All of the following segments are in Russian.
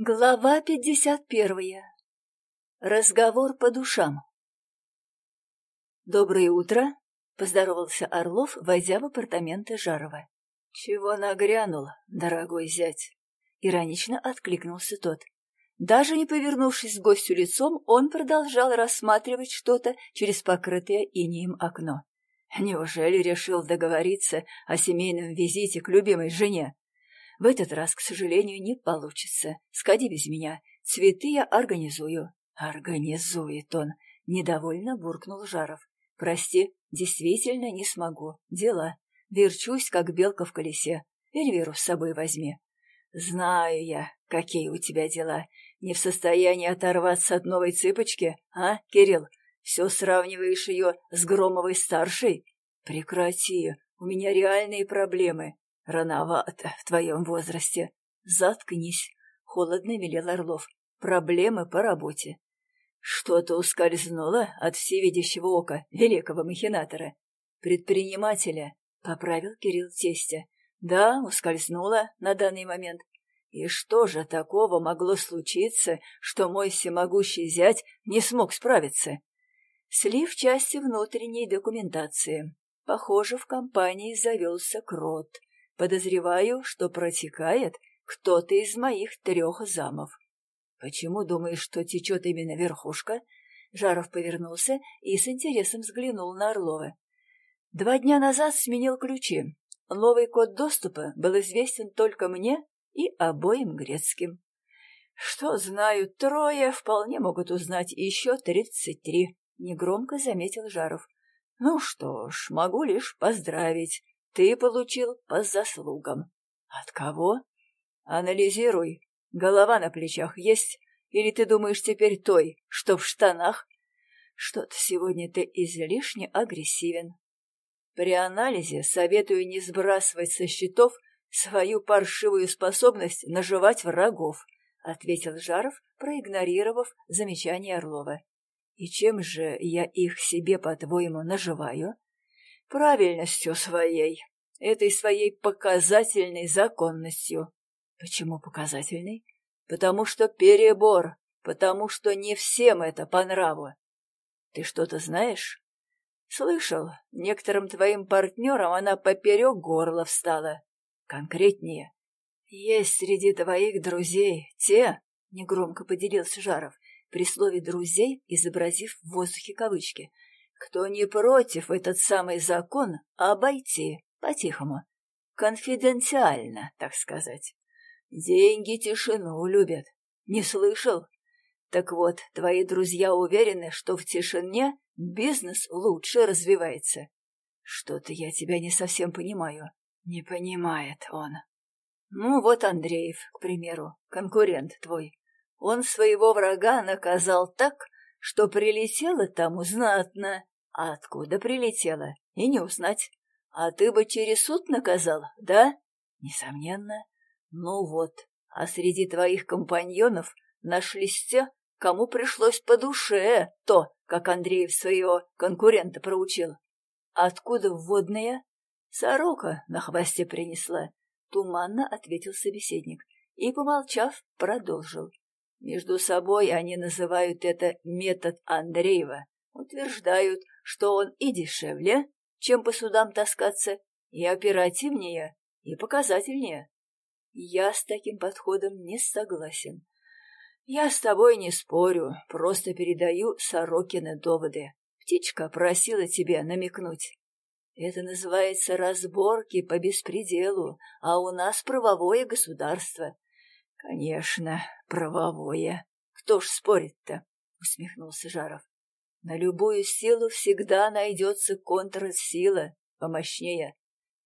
Глава пятьдесят первая. Разговор по душам. «Доброе утро!» — поздоровался Орлов, войдя в апартаменты Жарова. «Чего нагрянул, дорогой зять?» — иронично откликнулся тот. Даже не повернувшись к гостю лицом, он продолжал рассматривать что-то через покрытое инеем окно. Неужели решил договориться о семейном визите к любимой жене? В этот раз, к сожалению, не получится. Сходи без меня. Цветы я организую. Организует он. Недовольно буркнул Жаров. Прости, действительно не смогу. Дела. Верчусь, как белка в колесе. Эльвиру с собой возьми. Знаю я, какие у тебя дела. Не в состоянии оторваться от новой цыпочки, а, Кирилл? Все сравниваешь ее с Громовой старшей? Прекрати, у меня реальные проблемы. «Рановато в твоем возрасте. Заткнись», — холодно велел Орлов. «Проблемы по работе». Что-то ускользнуло от всевидящего ока великого махинатора. «Предпринимателя», — поправил Кирилл тестя. «Да, ускользнуло на данный момент. И что же такого могло случиться, что мой всемогущий зять не смог справиться?» Слив части внутренней документации. Похоже, в компании завелся крот. Подозреваю, что протекает кто-то из моих трех замов. Почему думаешь, что течет именно верхушка? Жаров повернулся и с интересом взглянул на Орлова. Два дня назад сменил ключи. Новый код доступа был известен только мне и обоим грецким. Что знают трое, вполне могут узнать еще тридцать три, — негромко заметил Жаров. Ну что ж, могу лишь поздравить. Ты получил по заслугам. От кого? Анализируй. Голова на плечах есть? Или ты думаешь теперь той, что в штанах? Что-то сегодня ты излишне агрессивен. При анализе советую не сбрасывать со счетов свою паршивую способность наживать врагов, — ответил Жаров, проигнорировав замечание Орлова. — И чем же я их себе, по-твоему, наживаю? Правильностью своей, этой своей показательной законностью. Почему показательной? Потому что перебор, потому что не всем это по нраву. Ты что-то знаешь? Слышал, некоторым твоим партнерам она поперек горла встала. Конкретнее. Есть среди твоих друзей те, — негромко поделился Жаров, при слове «друзей», изобразив в воздухе кавычки — кто не против этот самый закон обойти по-тихому, конфиденциально, так сказать. Деньги тишину любят. Не слышал? Так вот, твои друзья уверены, что в тишине бизнес лучше развивается. Что-то я тебя не совсем понимаю. Не понимает он. Ну, вот Андреев, к примеру, конкурент твой. Он своего врага наказал так, что прилетело тому знатно. А откуда прилетело? И не узнать. А ты бы через суд наказал, да? Несомненно. Ну вот, а среди твоих компаньонов нашлись те, кому пришлось по душе то, как Андреев своего конкурента проучил. Откуда вводная? Сорока на хвосте принесла. Туманно ответил собеседник и, помолчав, продолжил. Между собой они называют это метод Андреева. Утверждают, что он и дешевле, чем по судам таскаться, и оперативнее, и показательнее. Я с таким подходом не согласен. Я с тобой не спорю, просто передаю Сорокины доводы. Птичка просила тебе намекнуть. Это называется разборки по беспределу, а у нас правовое государство. Конечно, правовое. Кто ж спорит-то? Усмехнулся Жаров. На любую силу всегда найдется контрсила помощнее.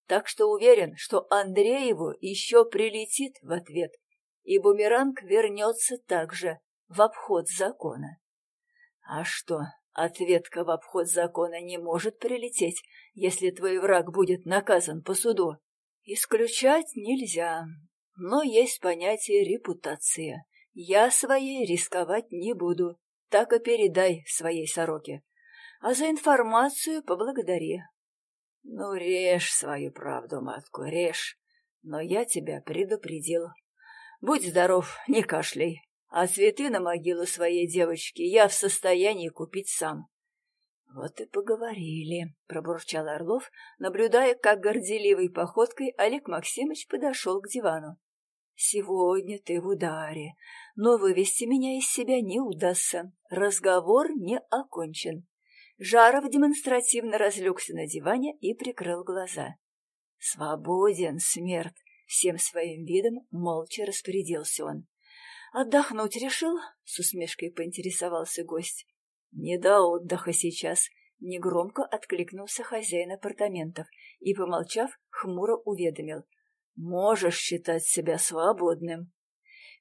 Так что уверен, что Андрееву еще прилетит в ответ, и бумеранг вернется также в обход закона. А что, ответка в обход закона не может прилететь, если твой враг будет наказан по суду? Исключать нельзя, но есть понятие репутация. Я своей рисковать не буду, так и передай своей сороке. А за информацию поблагодари. Ну, режь свою правду, матку, режь. Но я тебя предупредил. Будь здоров, не кашляй. А цветы на могилу своей девочки я в состоянии купить сам. Вот и поговорили, пробурчал Орлов, наблюдая, как горделивой походкой Олег Максимович подошел к дивану. Сегодня ты в ударе, но вывести меня из себя не удастся. Разговор не окончен. Жаров демонстративно разлегся на диване и прикрыл глаза. «Свободен, смерть!» — всем своим видом молча распорядился он. «Отдохнуть решил?» — с усмешкой поинтересовался гость. «Не до отдыха сейчас», — негромко откликнулся хозяин апартаментов и, помолчав, хмуро уведомил. «Можешь считать себя свободным».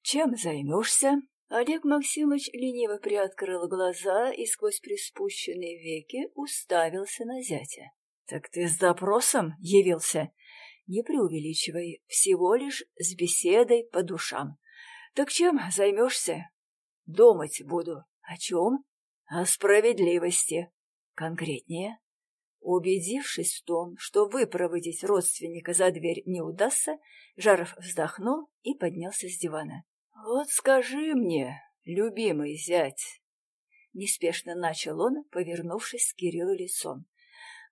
«Чем займешься?» Олег Максимович лениво приоткрыл глаза и сквозь приспущенные веки уставился на зятя. «Так ты с допросом явился?» «Не преувеличивай, всего лишь с беседой по душам. Так чем займешься?» «Думать буду. О чем?» «О справедливости. Конкретнее?» Убедившись в том, что выпроводить родственника за дверь не удастся, Жаров вздохнул и поднялся с дивана. «Вот скажи мне, любимый зять!» Неспешно начал он, повернувшись к Кириллу лицом.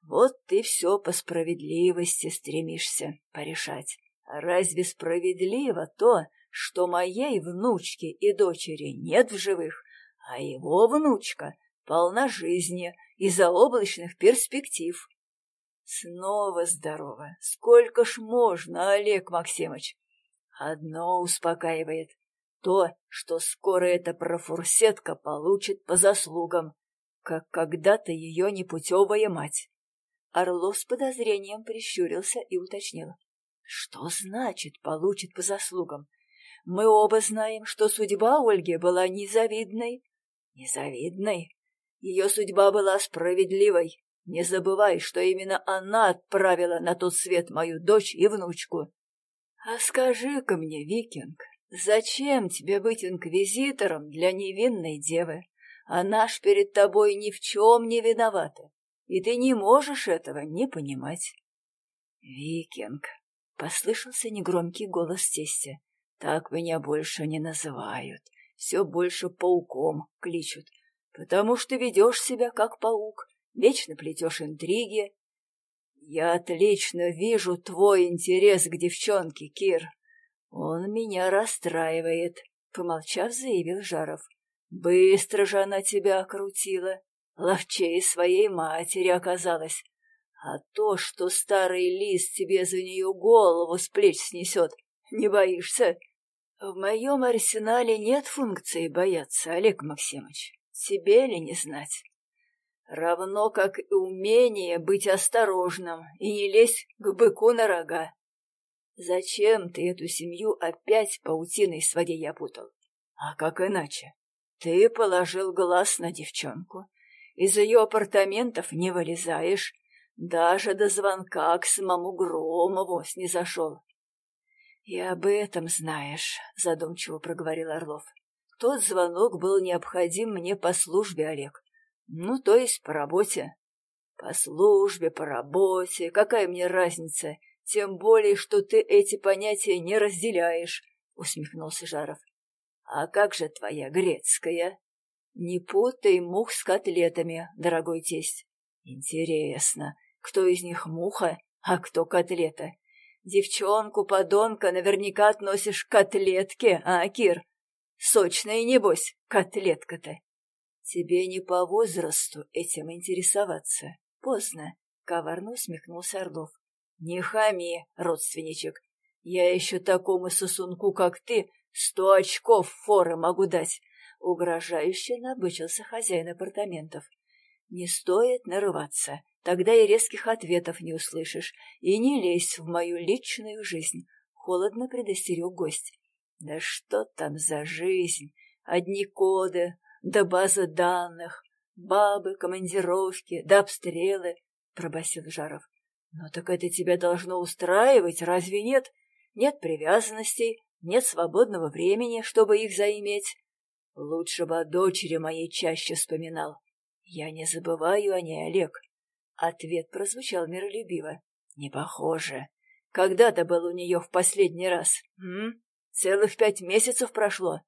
Вот ты все по справедливости стремишься порешать. Разве справедливо то, что моей внучки и дочери нет в живых, а его внучка полна жизни и заоблачных перспектив? Снова здорово. Сколько ж можно, Олег Максимович? Одно успокаивает. То, что скоро эта профурсетка получит по заслугам, как когда-то ее непутевая мать. Орлов с подозрением прищурился и уточнил. Что значит получит по заслугам? Мы оба знаем, что судьба Ольги была незавидной. Незавидной? Ее судьба была справедливой. Не забывай, что именно она отправила на тот свет мою дочь и внучку. А скажи-ка мне, викинг, зачем тебе быть инквизитором для невинной девы? Она ж перед тобой ни в чем не виновата и ты не можешь этого не понимать. Викинг, послышался негромкий голос тестя. Так меня больше не называют, все больше пауком кличут, потому что ведешь себя как паук, вечно плетешь интриги. Я отлично вижу твой интерес к девчонке, Кир. Он меня расстраивает, помолчав, заявил Жаров. Быстро же она тебя окрутила ловчей своей матери оказалась. А то, что старый лис тебе за нее голову с плеч снесет, не боишься? В моем арсенале нет функции бояться, Олег Максимович. Тебе ли не знать? Равно как и умение быть осторожным и не лезть к быку на рога. Зачем ты эту семью опять паутиной своей опутал? А как иначе? Ты положил глаз на девчонку, из ее апартаментов не вылезаешь, даже до звонка к самому Громову снизошел. — И об этом знаешь, — задумчиво проговорил Орлов. — Тот звонок был необходим мне по службе, Олег. Ну, то есть по работе. По службе, по работе, какая мне разница, тем более, что ты эти понятия не разделяешь, — усмехнулся Жаров. — А как же твоя грецкая? Не путай мух с котлетами, дорогой тесть. Интересно, кто из них муха, а кто котлета? Девчонку-подонка наверняка относишь к котлетке, а, Кир? Сочная, небось, котлетка-то. Тебе не по возрасту этим интересоваться. Поздно, — коварно усмехнулся Орлов. Не хами, родственничек. Я еще такому сосунку, как ты, сто очков форы могу дать. Угрожающе набычился хозяин апартаментов. «Не стоит нарываться, тогда и резких ответов не услышишь, и не лезь в мою личную жизнь», — холодно предостерег гость. «Да что там за жизнь? Одни коды, да база данных, бабы, командировки, да обстрелы», — пробасил Жаров. «Ну так это тебя должно устраивать, разве нет? Нет привязанностей, нет свободного времени, чтобы их заиметь. Лучше бы о дочери моей чаще вспоминал. Я не забываю о ней, Олег. Ответ прозвучал миролюбиво. Не похоже. Когда ты был у нее в последний раз? М? Целых пять месяцев прошло.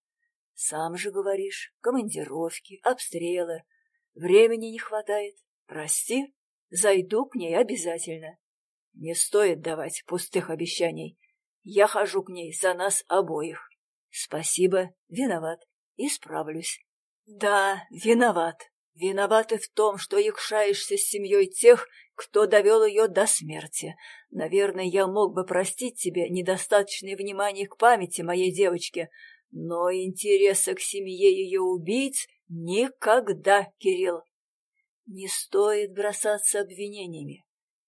Сам же говоришь, командировки, обстрелы. Времени не хватает. Прости, зайду к ней обязательно. Не стоит давать пустых обещаний. Я хожу к ней за нас обоих. Спасибо, виноват. Исправлюсь. Да, виноват. Виноват и в том, что якшаешься с семьей тех, кто довел ее до смерти. Наверное, я мог бы простить тебе недостаточное внимание к памяти моей девочки, но интереса к семье ее убийц никогда, Кирилл. Не стоит бросаться обвинениями.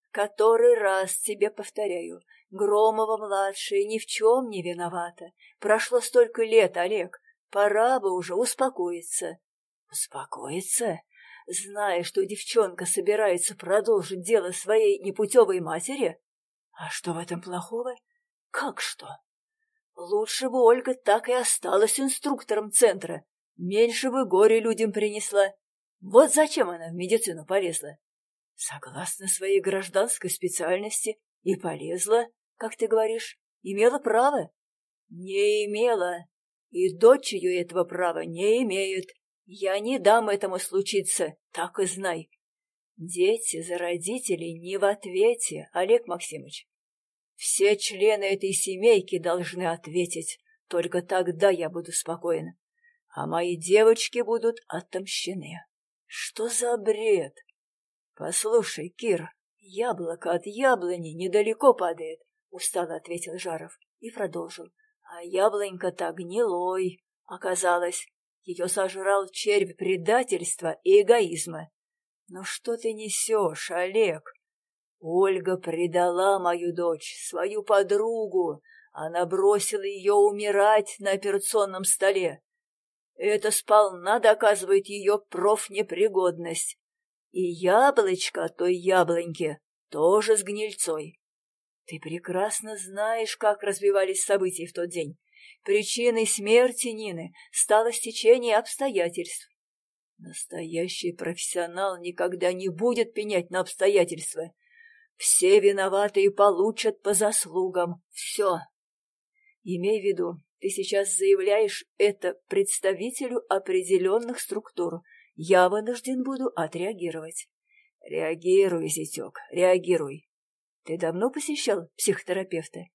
Который раз тебе повторяю, Громова-младшая ни в чем не виновата. Прошло столько лет, Олег, пора бы уже успокоиться. Успокоиться? Зная, что девчонка собирается продолжить дело своей непутевой матери? А что в этом плохого? Как что? Лучше бы Ольга так и осталась инструктором центра. Меньше бы горе людям принесла. Вот зачем она в медицину полезла. Согласно своей гражданской специальности и полезла, как ты говоришь, имела право. Не имела. И дочь ее этого права не имеет. Я не дам этому случиться, так и знай. Дети за родителей не в ответе, Олег Максимович. Все члены этой семейки должны ответить. Только тогда я буду спокоен. А мои девочки будут отомщены. Что за бред? Послушай, Кир, яблоко от яблони недалеко падает, устало ответил Жаров и продолжил. А яблонька-то гнилой оказалось. Ее сожрал червь предательства и эгоизма. Ну что ты несешь, Олег? Ольга предала мою дочь, свою подругу. Она бросила ее умирать на операционном столе. Это сполна доказывает ее профнепригодность. И яблочко той яблоньки тоже с гнильцой. Ты прекрасно знаешь, как развивались события в тот день. Причиной смерти Нины стало стечение обстоятельств. Настоящий профессионал никогда не будет пенять на обстоятельства. Все виноватые получат по заслугам. Все. Имей в виду, ты сейчас заявляешь это представителю определенных структур. Я вынужден буду отреагировать. Реагируй, зятек, реагируй. Ты давно посещал психотерапевта?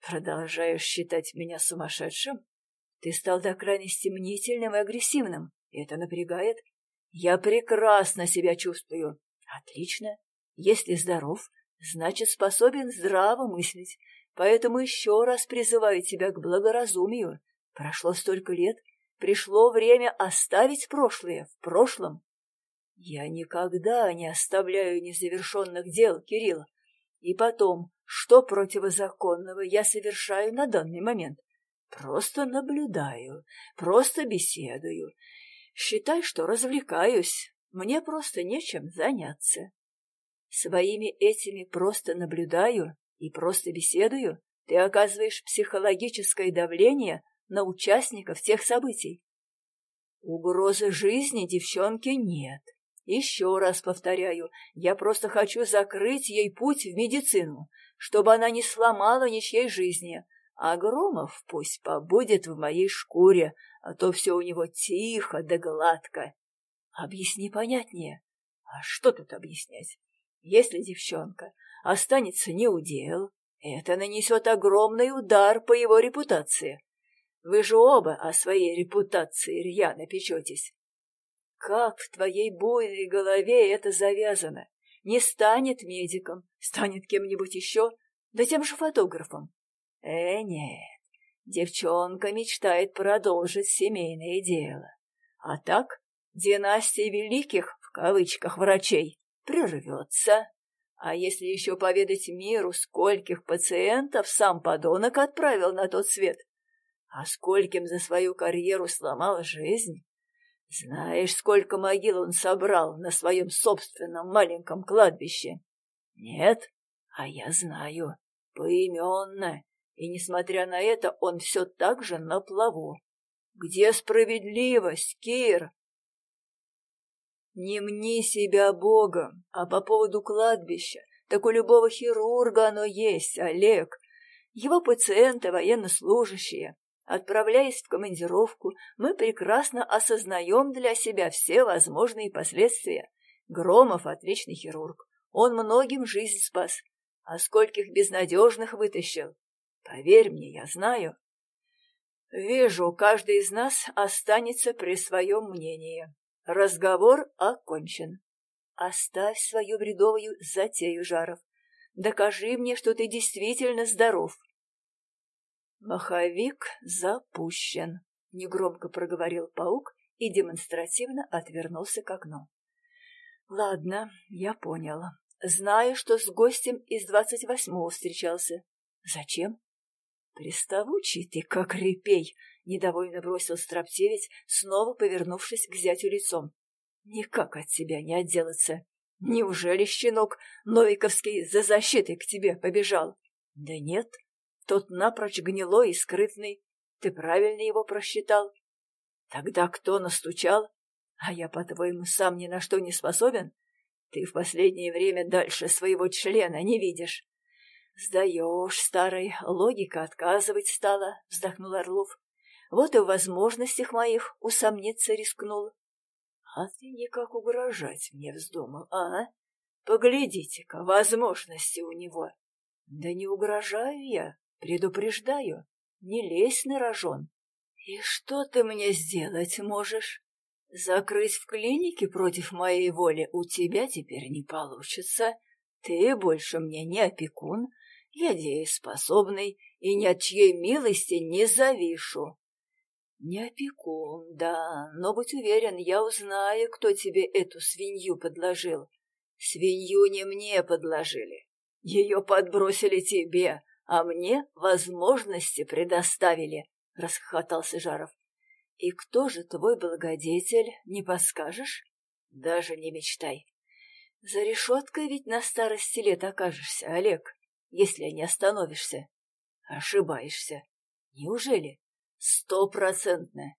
Продолжаешь считать меня сумасшедшим? Ты стал до крайности мнительным и агрессивным. Это напрягает. Я прекрасно себя чувствую. Отлично. Если здоров, значит, способен здраво мыслить. Поэтому еще раз призываю тебя к благоразумию. Прошло столько лет, пришло время оставить прошлое в прошлом. Я никогда не оставляю незавершенных дел, Кирилл. И потом, что противозаконного я совершаю на данный момент? Просто наблюдаю, просто беседую. Считай, что развлекаюсь. Мне просто нечем заняться. Своими этими просто наблюдаю и просто беседую, ты оказываешь психологическое давление на участников тех событий. Угрозы жизни девчонки нет. Еще раз повторяю, я просто хочу закрыть ей путь в медицину, чтобы она не сломала ничьей жизни, а Громов пусть побудет в моей шкуре, а то все у него тихо да гладко. Объясни понятнее. А что тут объяснять? Если девчонка останется неудел, это нанесет огромный удар по его репутации. Вы же оба о своей репутации рьяно печетесь. Как в твоей буйной голове это завязано? Не станет медиком, станет кем-нибудь еще, да тем же фотографом. Э, нет, девчонка мечтает продолжить семейное дело. А так, династия великих, в кавычках, врачей прервется. А если еще поведать миру, скольких пациентов сам подонок отправил на тот свет, а скольким за свою карьеру сломал жизнь? Знаешь, сколько могил он собрал на своем собственном маленьком кладбище? Нет? А я знаю. Поименно. И, несмотря на это, он все так же на плаву. Где справедливость, Кир? Не мни себя Богом, а по поводу кладбища, так у любого хирурга оно есть, Олег. Его пациенты военнослужащие, Отправляясь в командировку, мы прекрасно осознаем для себя все возможные последствия. Громов — отличный хирург. Он многим жизнь спас. А скольких безнадежных вытащил. Поверь мне, я знаю. Вижу, каждый из нас останется при своем мнении. Разговор окончен. Оставь свою бредовую затею, Жаров. Докажи мне, что ты действительно здоров. Маховик запущен, негромко проговорил паук и демонстративно отвернулся к окну. Ладно, я понял. Знаю, что с гостем из двадцать восьмого встречался. Зачем? Приставучий ты, как репей, недовольно бросил строптивец, снова повернувшись к зятю лицом. Никак от тебя не отделаться. Неужели щенок Новиковский за защитой к тебе побежал? Да нет, тот напрочь гнилой и скрытный. Ты правильно его просчитал. Тогда кто настучал? А я, по-твоему, сам ни на что не способен? Ты в последнее время дальше своего члена не видишь. Сдаешь, старый, логика отказывать стала, вздохнул Орлов. Вот и в возможностях моих усомниться рискнул. А ты никак угрожать мне вздумал, а? Поглядите-ка, возможности у него. Да не угрожаю я, предупреждаю, не лезь на рожон. И что ты мне сделать можешь? Закрыть в клинике против моей воли у тебя теперь не получится. Ты больше мне не опекун, я дееспособный и ни от чьей милости не завишу. Не опекун, да, но будь уверен, я узнаю, кто тебе эту свинью подложил. Свинью не мне подложили. Ее подбросили тебе, а мне возможности предоставили, — расхохотался Жаров. И кто же твой благодетель, не подскажешь? Даже не мечтай. За решеткой ведь на старости лет окажешься, Олег если не остановишься. Ошибаешься. Неужели? Стопроцентно.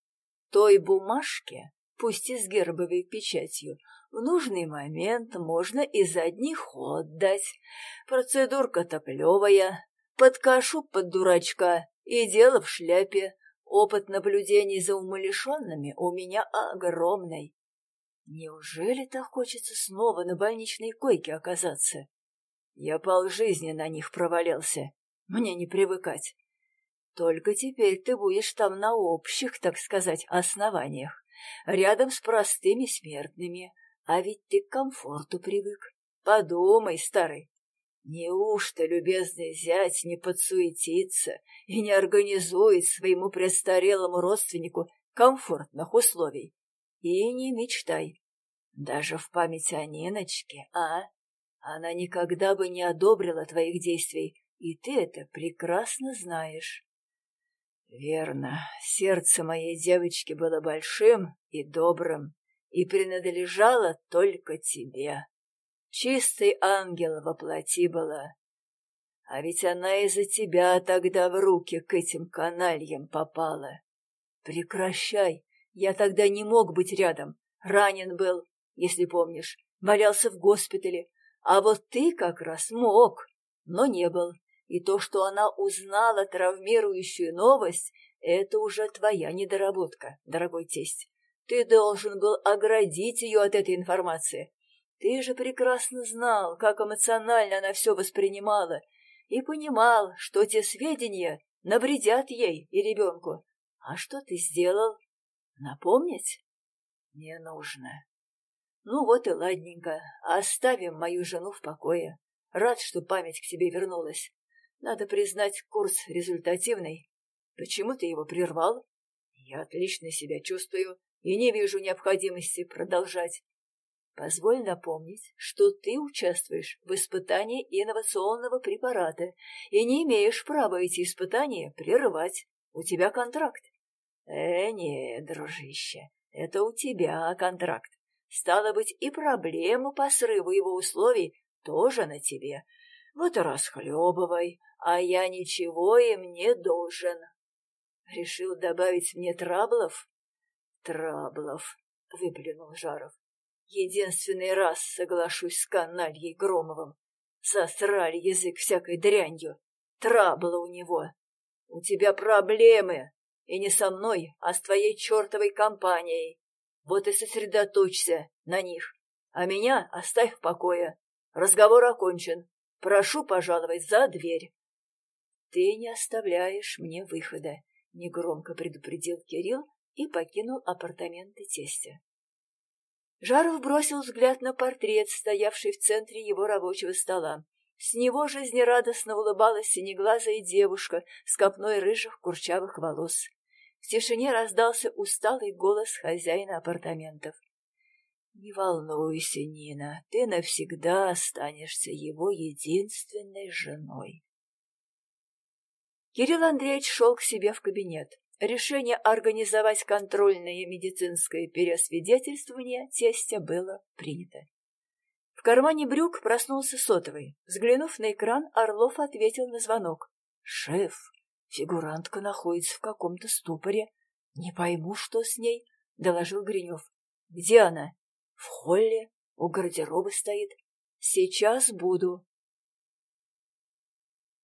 Той бумажке, пусть и с гербовой печатью, в нужный момент можно и задний ход дать. Процедурка-то плевая, подкашу под дурачка, и дело в шляпе. Опыт наблюдений за умалишенными у меня огромный. Неужели так хочется снова на больничной койке оказаться? Я полжизни на них провалился. Мне не привыкать. Только теперь ты будешь там на общих, так сказать, основаниях, рядом с простыми смертными, а ведь ты к комфорту привык. Подумай, старый, неужто любезный зять не подсуетится и не организует своему престарелому родственнику комфортных условий? И не мечтай, даже в память о Ниночке, а? Она никогда бы не одобрила твоих действий, и ты это прекрасно знаешь. Верно, сердце моей девочки было большим и добрым, и принадлежало только тебе. Чистый ангел во плоти была. А ведь она из-за тебя тогда в руки к этим канальям попала. Прекращай, я тогда не мог быть рядом, ранен был, если помнишь, валялся в госпитале, а вот ты как раз мог, но не был. И то, что она узнала травмирующую новость, это уже твоя недоработка, дорогой тесть. Ты должен был оградить ее от этой информации. Ты же прекрасно знал, как эмоционально она все воспринимала, и понимал, что те сведения навредят ей и ребенку. А что ты сделал? Напомнить? Не нужно. Ну вот и ладненько, оставим мою жену в покое. Рад, что память к себе вернулась. Надо признать, курс результативный. Почему ты его прервал? Я отлично себя чувствую и не вижу необходимости продолжать. Позволь напомнить, что ты участвуешь в испытании инновационного препарата и не имеешь права эти испытания прерывать. У тебя контракт. Э, нет, дружище, это у тебя контракт. Стало быть, и проблему по срыву его условий тоже на тебе. Вот и расхлебывай, а я ничего им не должен. Решил добавить мне траблов? Траблов, выплюнул Жаров. Единственный раз соглашусь с канальей Громовым. Засрали язык всякой дрянью. Трабла у него. У тебя проблемы, И не со мной, а с твоей чертовой компанией. Вот и сосредоточься на них. А меня оставь в покое. Разговор окончен. Прошу пожаловать за дверь. Ты не оставляешь мне выхода, негромко предупредил Кирилл и покинул апартаменты тестя. Жаров бросил взгляд на портрет, стоявший в центре его рабочего стола. С него жизнерадостно улыбалась синеглазая девушка с копной рыжих курчавых волос. В тишине раздался усталый голос хозяина апартаментов. «Не волнуйся, Нина, ты навсегда останешься его единственной женой». Кирилл Андреевич шел к себе в кабинет. Решение организовать контрольное медицинское переосвидетельствование тестя было принято. В кармане брюк проснулся сотовый. Взглянув на экран, Орлов ответил на звонок. «Шеф, фигурантка находится в каком-то ступоре. Не пойму, что с ней», — доложил Гринев. «Где она?» «В холле. У гардероба стоит. Сейчас буду».